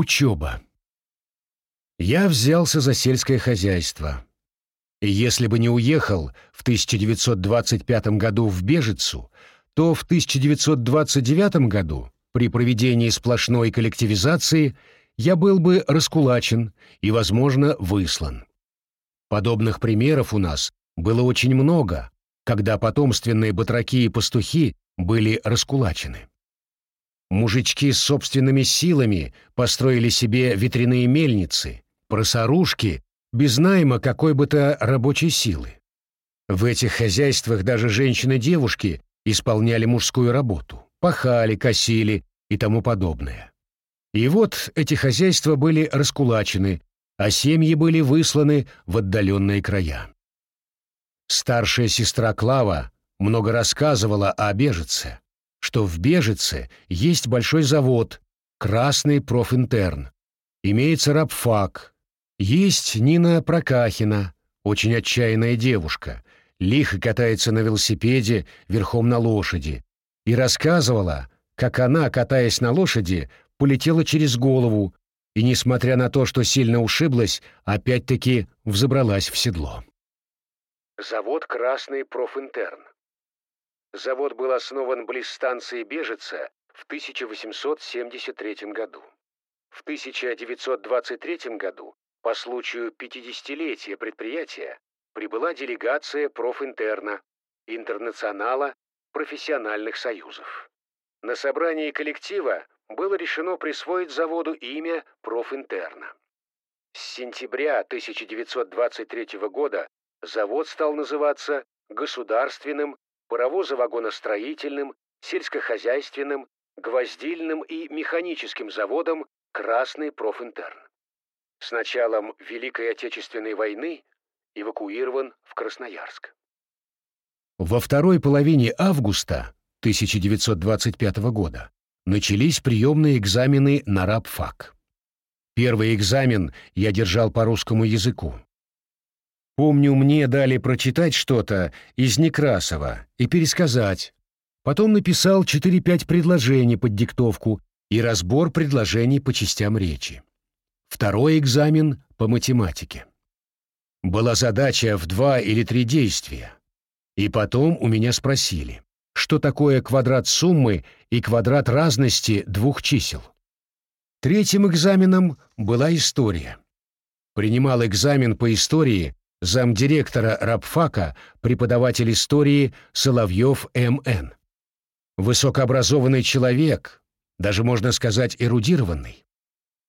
Учеба. Я взялся за сельское хозяйство. И если бы не уехал в 1925 году в Бежицу, то в 1929 году, при проведении сплошной коллективизации, я был бы раскулачен и, возможно, выслан. Подобных примеров у нас было очень много, когда потомственные батраки и пастухи были раскулачены. Мужички с собственными силами построили себе ветряные мельницы, просорушки, без найма какой бы то рабочей силы. В этих хозяйствах даже женщины-девушки исполняли мужскую работу, пахали, косили и тому подобное. И вот эти хозяйства были раскулачены, а семьи были высланы в отдаленные края. Старшая сестра Клава много рассказывала о Бежице, что в Бежице есть большой завод, Красный профинтерн, имеется рабфак, есть Нина Прокахина, очень отчаянная девушка, лихо катается на велосипеде верхом на лошади, и рассказывала, как она, катаясь на лошади, полетела через голову и, несмотря на то, что сильно ушиблась, опять-таки взобралась в седло. Завод «Красный профинтерн». Завод был основан близ станции Бежица в 1873 году. В 1923 году, по случаю 50-летия предприятия, прибыла делегация профинтерна, интернационала профессиональных союзов. На собрании коллектива было решено присвоить заводу имя профинтерна. С сентября 1923 года завод стал называться Государственным паровозо-вагоностроительным, сельскохозяйственным, гвоздильным и механическим заводом «Красный профинтерн». С началом Великой Отечественной войны эвакуирован в Красноярск. Во второй половине августа 1925 года начались приемные экзамены на рабфак. Первый экзамен я держал по русскому языку. Помню, мне дали прочитать что-то из Некрасова и пересказать. Потом написал 4-5 предложений под диктовку и разбор предложений по частям речи. Второй экзамен по математике. Была задача в два или три действия. И потом у меня спросили, что такое квадрат суммы и квадрат разности двух чисел. Третьим экзаменом была история. Принимал экзамен по истории замдиректора рабфака, преподаватель истории Соловьев М.Н. Высокообразованный человек, даже можно сказать эрудированный.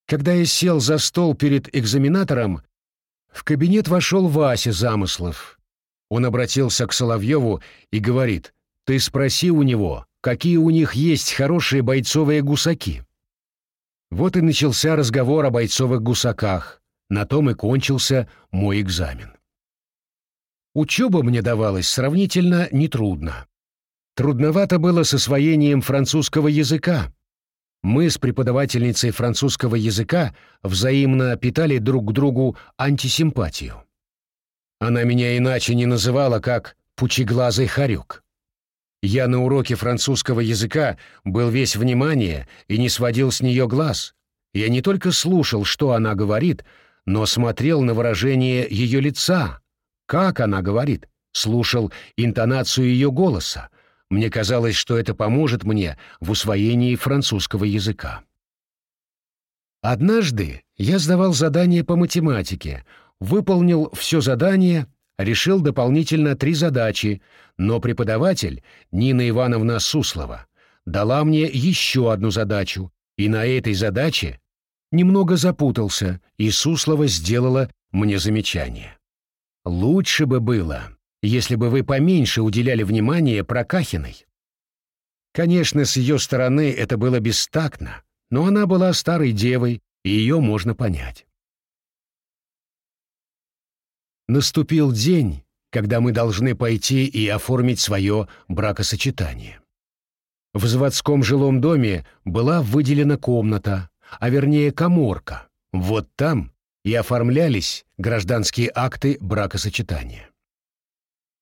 Когда я сел за стол перед экзаменатором, в кабинет вошел Вася Замыслов. Он обратился к Соловьеву и говорит, «Ты спроси у него, какие у них есть хорошие бойцовые гусаки». Вот и начался разговор о бойцовых гусаках. На том и кончился мой экзамен. Учеба мне давалась сравнительно нетрудно. Трудновато было с освоением французского языка. Мы с преподавательницей французского языка взаимно питали друг к другу антисимпатию. Она меня иначе не называла, как «пучеглазый хорек». Я на уроке французского языка был весь внимание и не сводил с нее глаз. Я не только слушал, что она говорит, но смотрел на выражение ее лица, как она говорит, слушал интонацию ее голоса. Мне казалось, что это поможет мне в усвоении французского языка. Однажды я сдавал задание по математике, выполнил все задание, решил дополнительно три задачи, но преподаватель, Нина Ивановна Суслова, дала мне еще одну задачу, и на этой задаче немного запутался, и Суслова сделала мне замечание. Лучше бы было, если бы вы поменьше уделяли внимания Прокахиной. Конечно, с ее стороны это было бестактно, но она была старой девой, и ее можно понять. Наступил день, когда мы должны пойти и оформить свое бракосочетание. В заводском жилом доме была выделена комната, а вернее коморка. Вот там и оформлялись гражданские акты бракосочетания.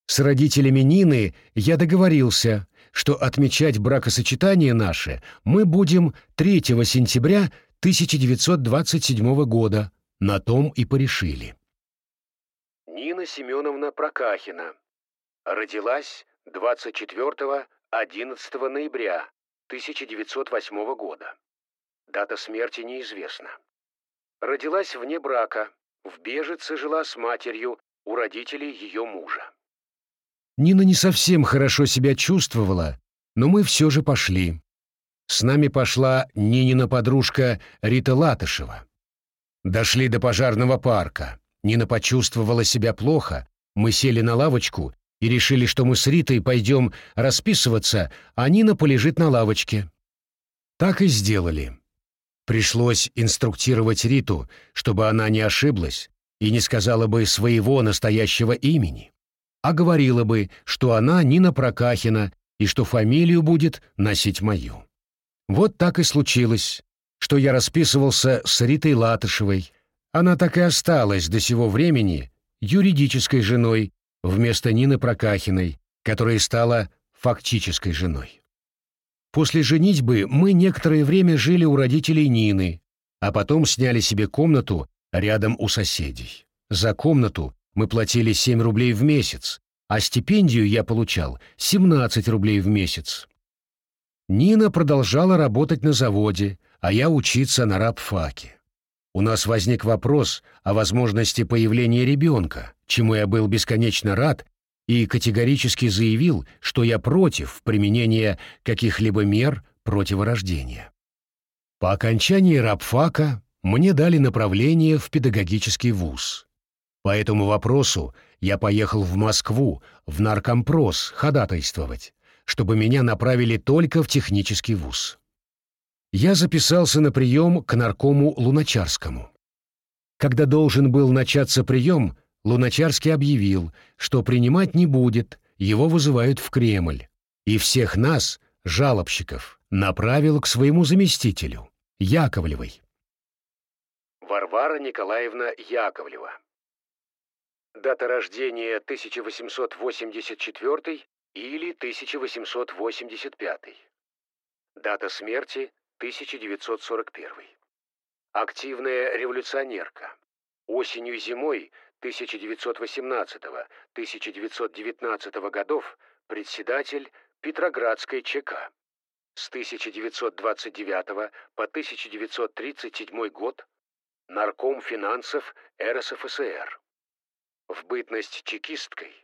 С родителями Нины я договорился, что отмечать бракосочетание наше мы будем 3 сентября 1927 года. На том и порешили. Нина Семеновна Прокахина. Родилась 24-11 ноября 1908 года. Дата смерти неизвестна. Родилась вне брака. В Бежице жила с матерью у родителей ее мужа. Нина не совсем хорошо себя чувствовала, но мы все же пошли. С нами пошла Нинина подружка Рита Латышева. Дошли до пожарного парка. Нина почувствовала себя плохо, мы сели на лавочку и решили, что мы с Ритой пойдем расписываться, а Нина полежит на лавочке. Так и сделали. Пришлось инструктировать Риту, чтобы она не ошиблась и не сказала бы своего настоящего имени а говорила бы, что она Нина Прокахина и что фамилию будет носить мою. Вот так и случилось, что я расписывался с Ритой Латышевой. Она так и осталась до сего времени юридической женой вместо Нины Прокахиной, которая стала фактической женой. После женитьбы мы некоторое время жили у родителей Нины, а потом сняли себе комнату рядом у соседей. За комнату мы платили 7 рублей в месяц, а стипендию я получал 17 рублей в месяц. Нина продолжала работать на заводе, а я учиться на рабфаке. У нас возник вопрос о возможности появления ребенка, чему я был бесконечно рад и категорически заявил, что я против применения каких-либо мер противорождения. По окончании рабфака мне дали направление в педагогический вуз. По этому вопросу я поехал в Москву, в наркомпрос, ходатайствовать, чтобы меня направили только в технический вуз. Я записался на прием к наркому Луначарскому. Когда должен был начаться прием, Луначарский объявил, что принимать не будет, его вызывают в Кремль, и всех нас, жалобщиков, направил к своему заместителю, Яковлевой. Варвара Николаевна Яковлева Дата рождения 1884 или 1885. Дата смерти 1941. Активная революционерка. Осенью и зимой 1918-1919 годов председатель Петроградской ЧК. С 1929 по 1937 год нарком финансов РСФСР в бытность чекисткой,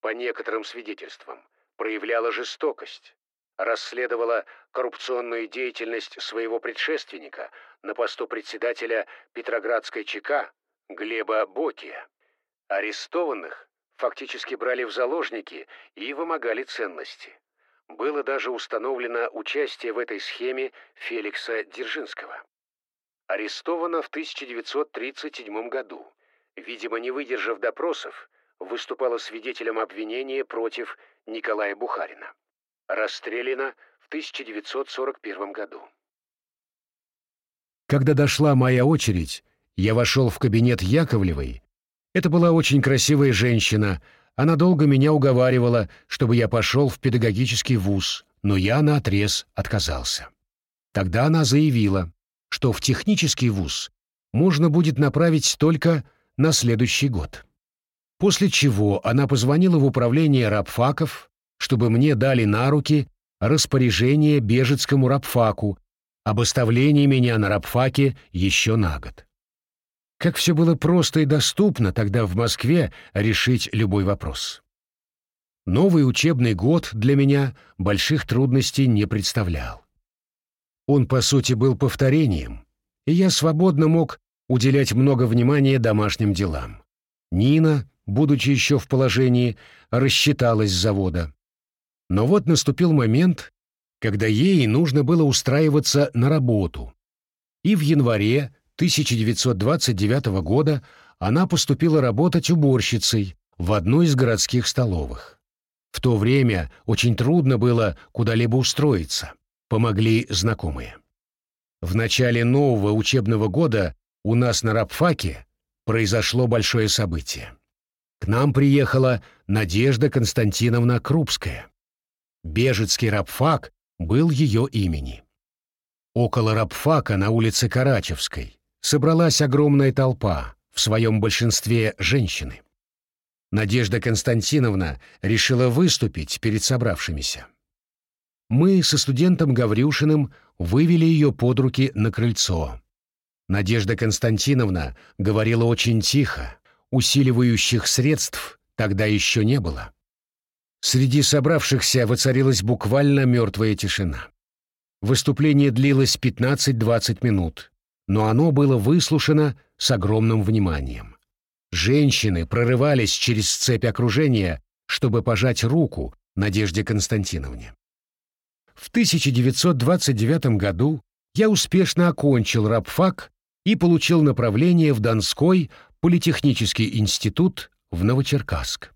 по некоторым свидетельствам, проявляла жестокость, расследовала коррупционную деятельность своего предшественника на посту председателя Петроградской ЧК Глеба Бокия. Арестованных фактически брали в заложники и вымогали ценности. Было даже установлено участие в этой схеме Феликса Дзержинского. Арестовано в 1937 году видимо, не выдержав допросов, выступала свидетелем обвинения против Николая Бухарина. Расстреляна в 1941 году. Когда дошла моя очередь, я вошел в кабинет Яковлевой. Это была очень красивая женщина. Она долго меня уговаривала, чтобы я пошел в педагогический вуз, но я наотрез отказался. Тогда она заявила, что в технический вуз можно будет направить только на следующий год. После чего она позвонила в управление рабфаков, чтобы мне дали на руки распоряжение Бежецкому рабфаку об оставлении меня на рабфаке еще на год. Как все было просто и доступно тогда в Москве решить любой вопрос. Новый учебный год для меня больших трудностей не представлял. Он, по сути, был повторением, и я свободно мог уделять много внимания домашним делам. Нина, будучи еще в положении, рассчиталась с завода. Но вот наступил момент, когда ей нужно было устраиваться на работу. И в январе 1929 года она поступила работать уборщицей в одну из городских столовых. В то время очень трудно было куда-либо устроиться. Помогли знакомые. В начале нового учебного года у нас на рабфаке произошло большое событие. К нам приехала Надежда Константиновна Крупская. Бежецкий рабфак был ее имени. Около рабфака на улице Карачевской собралась огромная толпа, в своем большинстве женщины. Надежда Константиновна решила выступить перед собравшимися. Мы со студентом Гаврюшиным вывели ее под руки на крыльцо. Надежда Константиновна говорила очень тихо, усиливающих средств тогда еще не было. Среди собравшихся воцарилась буквально мертвая тишина. Выступление длилось 15-20 минут, но оно было выслушано с огромным вниманием. Женщины прорывались через цепь окружения, чтобы пожать руку Надежде Константиновне. В 1929 году я успешно окончил рабфак и получил направление в Донской политехнический институт в Новочеркасск.